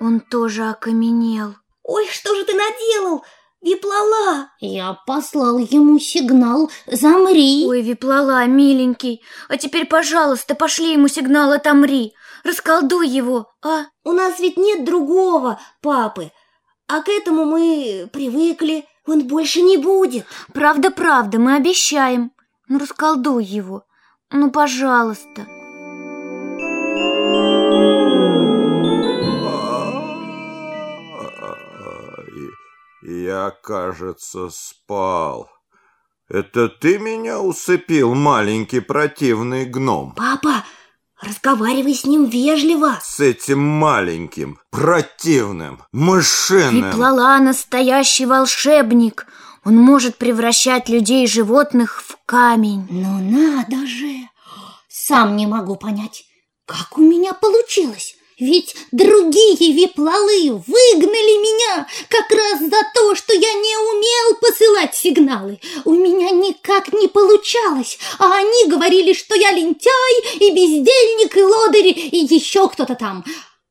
Он тоже окаменел. Ой, что же ты наделал? Виплала! Я послал ему сигнал «Замри». Ой, Виплала, миленький, а теперь, пожалуйста, пошли ему сигнал «Отомри». Расколдуй его, а? У нас ведь нет другого папы, а к этому мы привыкли. Он больше не будет. Правда-правда, мы обещаем. Ну, расколдуй его. Ну, пожалуйста. Кажется, спал. Это ты меня усыпил, маленький противный гном? Папа, разговаривай с ним вежливо. С этим маленьким, противным, мышиным. Виплала настоящий волшебник. Он может превращать людей и животных в камень. Ну надо же! Сам не могу понять, как у меня получилось. Ведь другие виплалы выгнали меня как раз за то, что я не умел посылать сигналы. У меня никак не получалось, а они говорили, что я лентяй и бездельник, и лодырь, и еще кто-то там.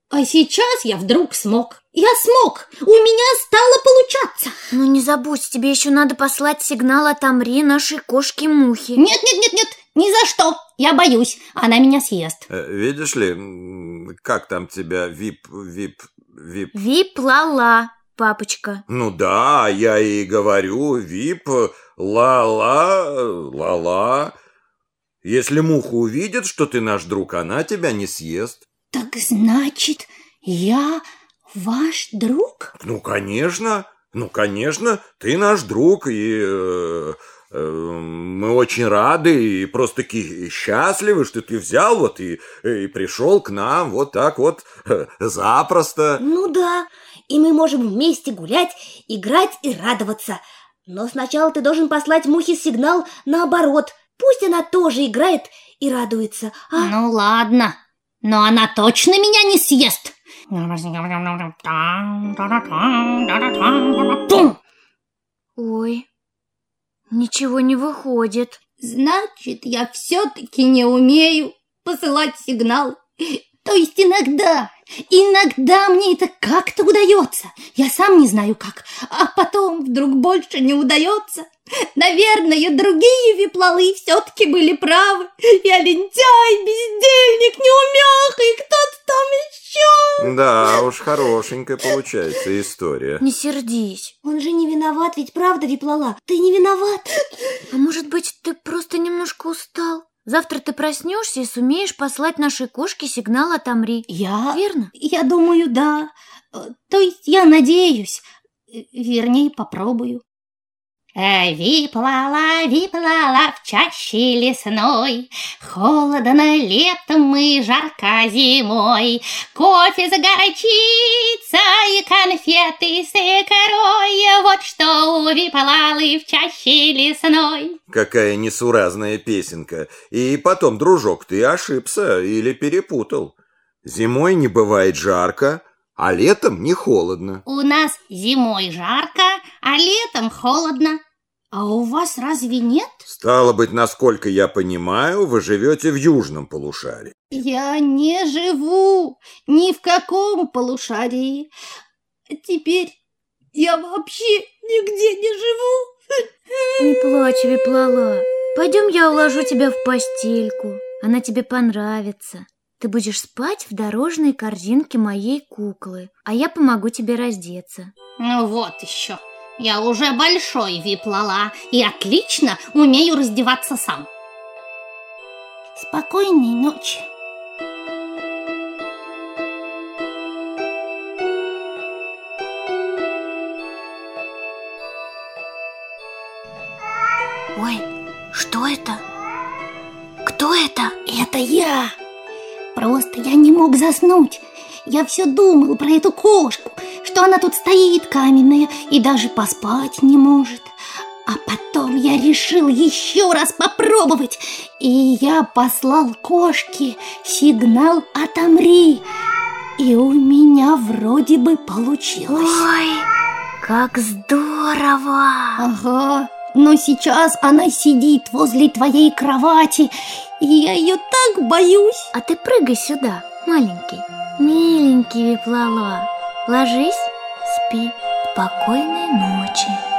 А сейчас я вдруг смог. Я смог! У меня стало получаться! Ну не забудь, тебе еще надо послать сигнал «Отомри» нашей кошке-мухи. Нет-нет-нет-нет, ни за что! Я боюсь, она меня съест. Э, видишь ли, как там тебя, вип, вип, вип... Вип-ла-ла, папочка. Ну да, я и говорю, вип, ла-ла, ла-ла. Если муха увидит, что ты наш друг, она тебя не съест. Так значит, я ваш друг? Ну, конечно, ну, конечно, ты наш друг, и э, э, мы очень рады и просто-таки счастливы, что ты взял вот и, и пришел к нам вот так вот э, запросто. Ну да, и мы можем вместе гулять, играть и радоваться. Но сначала ты должен послать мухе сигнал наоборот. Пусть она тоже играет и радуется. А? Ну ладно, но она точно меня не съест. Ой, ничего не выходит. Значит, я все-таки не умею посылать сигнал. То есть иногда, иногда мне это как-то удается. Я сам не знаю как, а потом вдруг больше не удается. Наверное, другие виплалы все-таки были правы. Я лентяй, бездельник, неумеха и кто-то. Да уж, хорошенькая получается история. Не сердись. Он же не виноват, ведь правда, Виплала? Ты не виноват. А может быть, ты просто немножко устал? Завтра ты проснешься и сумеешь послать нашей кошке сигнал «Отомри». Я? Верно? Я думаю, да. То есть я надеюсь. Вернее, попробую. Э, виплала, виплала в чаще лесной, Холодно летом и жарко зимой, Кофе загорчится и конфеты с икрой, Вот что у виплалы в чаще лесной. Какая несуразная песенка. И потом, дружок, ты ошибся или перепутал. Зимой не бывает жарко, а летом не холодно. У нас зимой жарко, а летом холодно. А у вас разве нет? Стало быть, насколько я понимаю, вы живете в южном полушарии. Я не живу ни в каком полушарии. Теперь я вообще нигде не живу. Не плачь, Виплала. Пойдем я уложу тебя в постельку. Она тебе понравится. Ты будешь спать в дорожной корзинке моей куклы, а я помогу тебе раздеться. Ну вот еще. Я уже большой виплала и отлично умею раздеваться сам. Спокойной ночи. Ой, что это? Кто это? Это я. Просто я не мог заснуть. Я все думал про эту кошку, что она тут стоит каменная и даже поспать не может. А потом я решил еще раз попробовать, и я послал кошке сигнал «Отомри». И у меня вроде бы получилось. Ой, как здорово! Ага, но сейчас она сидит возле твоей кровати, и я ее так боюсь. А ты прыгай сюда, маленький, миленький. Виплала. Ложись, спи, спокойной ночи.